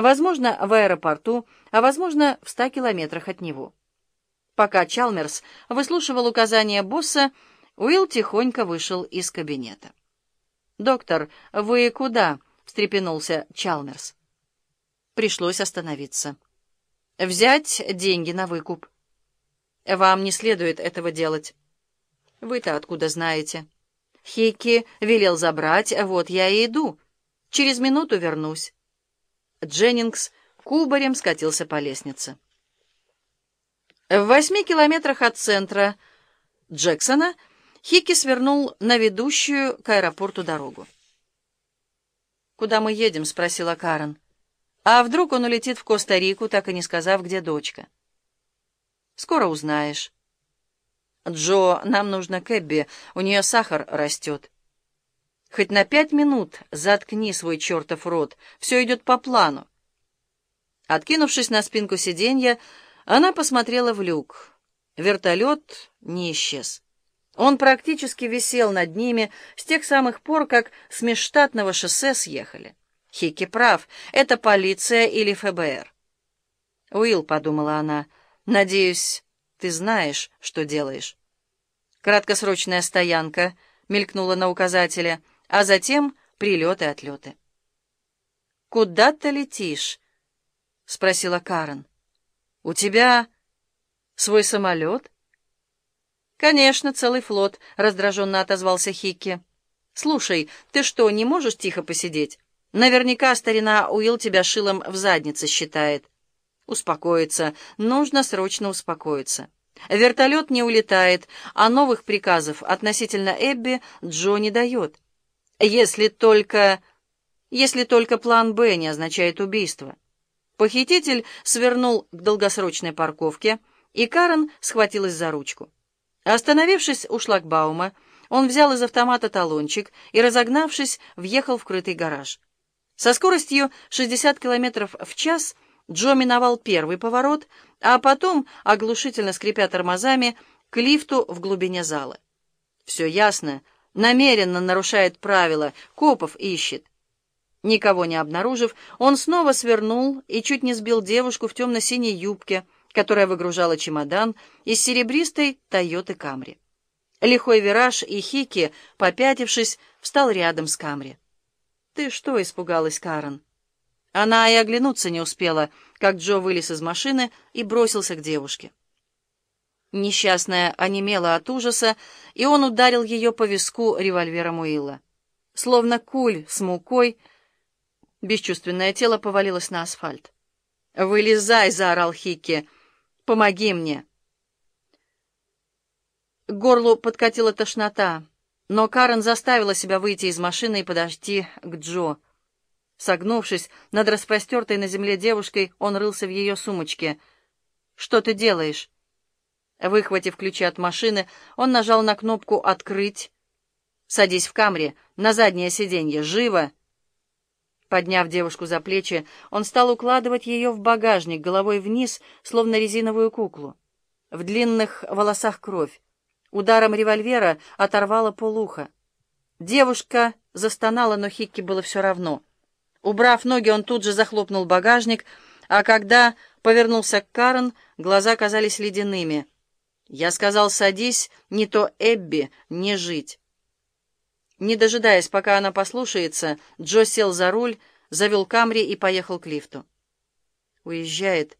Возможно, в аэропорту, а возможно, в ста километрах от него. Пока Чалмерс выслушивал указания босса, Уилл тихонько вышел из кабинета. «Доктор, вы куда?» — встрепенулся Чалмерс. Пришлось остановиться. «Взять деньги на выкуп». «Вам не следует этого делать». «Вы-то откуда знаете?» «Хикки велел забрать, вот я и иду. Через минуту вернусь». Дженнингс кубарем скатился по лестнице. В восьми километрах от центра Джексона Хикки свернул на ведущую к аэропорту дорогу. «Куда мы едем?» — спросила Карен. «А вдруг он улетит в Коста-Рику, так и не сказав, где дочка?» «Скоро узнаешь». «Джо, нам нужно Кэбби, у нее сахар растет». «Хоть на пять минут заткни свой чертов рот, все идет по плану». Откинувшись на спинку сиденья, она посмотрела в люк. Вертолет не исчез. Он практически висел над ними с тех самых пор, как с межштатного шоссе съехали. Хики прав, это полиция или ФБР. «Уилл», — подумала она, — «надеюсь, ты знаешь, что делаешь». Краткосрочная стоянка мелькнула на указателе, а затем прилеты и отлеты. «Куда ты летишь?» — спросила Карен. «У тебя свой самолет?» «Конечно, целый флот», — раздраженно отозвался Хикки. «Слушай, ты что, не можешь тихо посидеть? Наверняка старина Уилл тебя шилом в заднице считает». «Успокоиться. Нужно срочно успокоиться». Вертолет не улетает, а новых приказов относительно Эбби Джо не дает. Если только... Если только план «Б» не означает убийство. Похититель свернул к долгосрочной парковке, и Карен схватилась за ручку. Остановившись у шлагбаума, он взял из автомата талончик и, разогнавшись, въехал в крытый гараж. Со скоростью 60 км в час Джо миновал первый поворот, а потом, оглушительно скрипя тормозами, к лифту в глубине зала. Все ясно, намеренно нарушает правила, копов ищет. Никого не обнаружив, он снова свернул и чуть не сбил девушку в темно-синей юбке, которая выгружала чемодан из серебристой «Тойоты Камри». Лихой вираж и Хики, попятившись, встал рядом с Камри. «Ты что?» — испугалась Карен. Она и оглянуться не успела, как Джо вылез из машины и бросился к девушке. Несчастная онемела от ужаса, и он ударил ее по виску револьвером Уилла. Словно куль с мукой — Бесчувственное тело повалилось на асфальт. «Вылезай!» — заорал Хикки. «Помоги мне!» К горлу подкатила тошнота, но Карен заставила себя выйти из машины и подойти к Джо. Согнувшись над распростертой на земле девушкой, он рылся в ее сумочке. «Что ты делаешь?» Выхватив ключи от машины, он нажал на кнопку «Открыть». «Садись в камере, на заднее сиденье, живо!» Подняв девушку за плечи, он стал укладывать ее в багажник головой вниз, словно резиновую куклу. В длинных волосах кровь. Ударом револьвера оторвала полуха. Девушка застонала, но Хикки было все равно. Убрав ноги, он тут же захлопнул багажник, а когда повернулся к Карен, глаза казались ледяными. «Я сказал, садись, не то Эбби, не жить». Не дожидаясь, пока она послушается, Джо сел за руль, завел Камри и поехал к лифту. «Уезжает»,